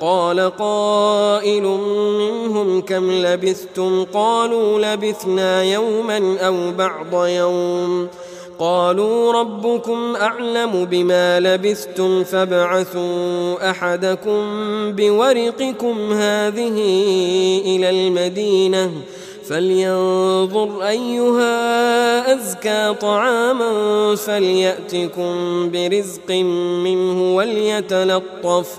قال قائل منهم كم لبثتم؟ قالوا لبثنا يوما أو بعض يوم. قالوا ربكم أعلم بما لبثتم فابعثوا أحدكم بورقكم هذه إلى المدينة فلينظر أيها أزكى طعاما فليأتكم برزق منه وليتلطف.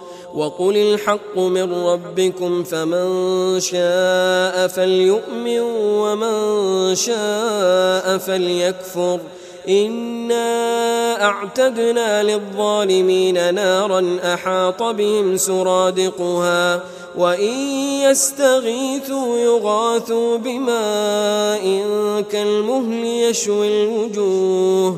وقل الحق من ربكم فمن شاء فليؤمن ومن شاء فليكفر. إنا أعتدنا للظالمين نارا أحاط بهم سرادقها وإن يستغيثوا يغاثوا بماء كالمهل يشوي الوجوه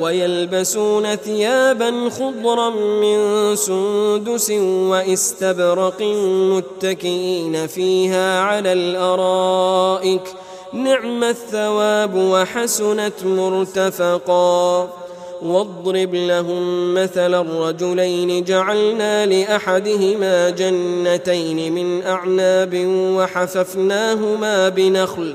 ويلبسون ثيابا خضرا من سندس وإستبرق متكئين فيها على الأرائك. نعم الثواب وحسنت مرتفقا. واضرب لهم مثل الرجلين. جعلنا لأحدهما جنتين من أعناب وحففناهما بنخل.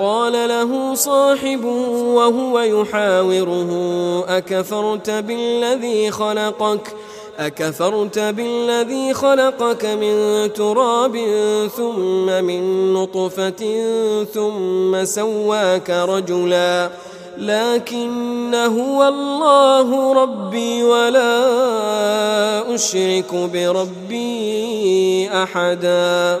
قال له صاحبه وهو يحاوره أكفرت بالذي خلقك؟ أكفرت بالذي خلقك من تراب ثم من نطفة ثم سواك رجلا. لكن هو الله ربي ولا أشرك بربي أحدا.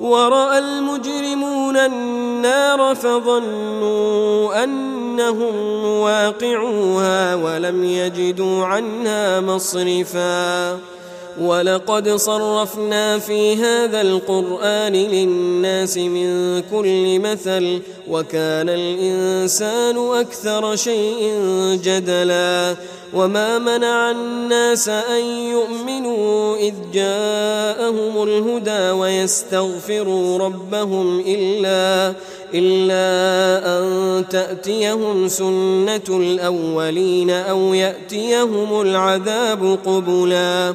ورأى المجرمون النار فظنوا أنهم واقعوها ولم يجدوا عنها مصرفاً. ولقد صرفنا في هذا القرآن للناس من كل مثل وكان الإنسان أكثر شيء جدلا وما منع الناس أن يؤمنوا إذ جاءهم الهدى ويستغفروا ربهم إلا إلا أن تأتيهم سنة الأولين أو يأتيهم العذاب قبلاً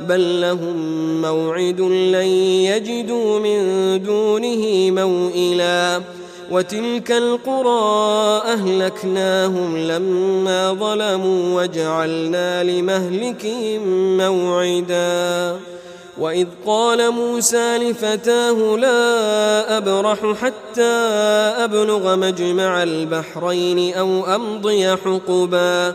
بل لهم موعد لن يجدوا من دونه موئلا. وتلك القرى أهلكناهم لما ظلموا وجعلنا لمهلكهم موعدا. وإذ قال موسى لفتاه لا أبرح حتى أبلغ مجمع البحرين أو أمضي حقبا.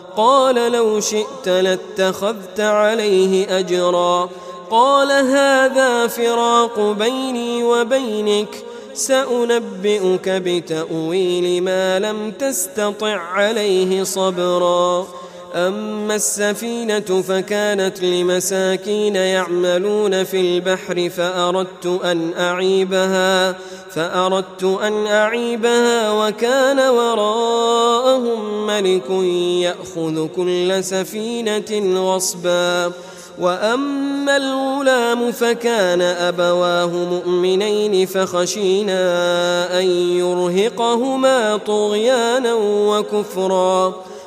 قال لو شئت لاتخذت عليه أجرا. قال هذا فراق بيني وبينك سأنبئك بتأويل ما لم تستطع عليه صبرا. أما السفينة فكانت لمساكين يعملون في البحر فأردت أن أعيبها فأردت أن أعيبها وكان وراءهم ملك يأخذ كل سفينة غصبا. وأما الغلام فكان أبواه مؤمنين فخشينا أن يرهقهما طغيانا وكفرا.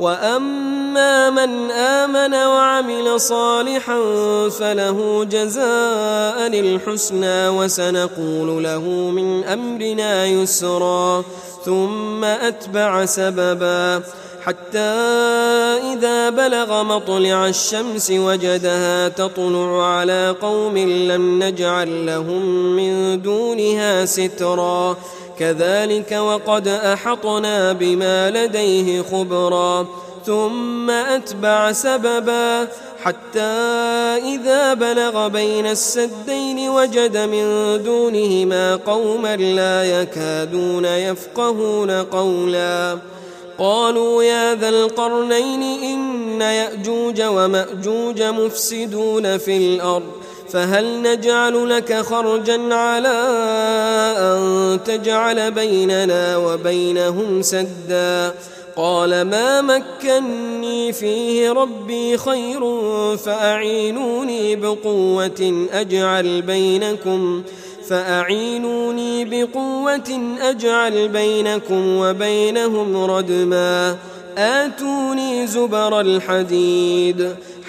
وأما من آمن وعمل صالحا فله جزاء الحسنى وسنقول له من أمرنا يسرا ثم أتبع سببا حتى إذا بلغ مطلع الشمس وجدها تطلع على قوم لم نجعل لهم من دونها سترا كذلك وقد أحطنا بما لديه خبرا ثم أتبع سببا حتى إذا بلغ بين السدين وجد من دونهما قوما لا يكادون يفقهون قولا. قالوا يا ذا القرنين إن يأجوج ومأجوج مفسدون في الأرض. فهل نجعل لك خرجا على أن تجعل بيننا وبينهم سدا؟ قال ما مكني فيه ربي خير فأعينوني بقوة أجعل بينكم فأعينوني بقوة أجعل بينكم وبينهم ردما. آتوني زبر الحديد.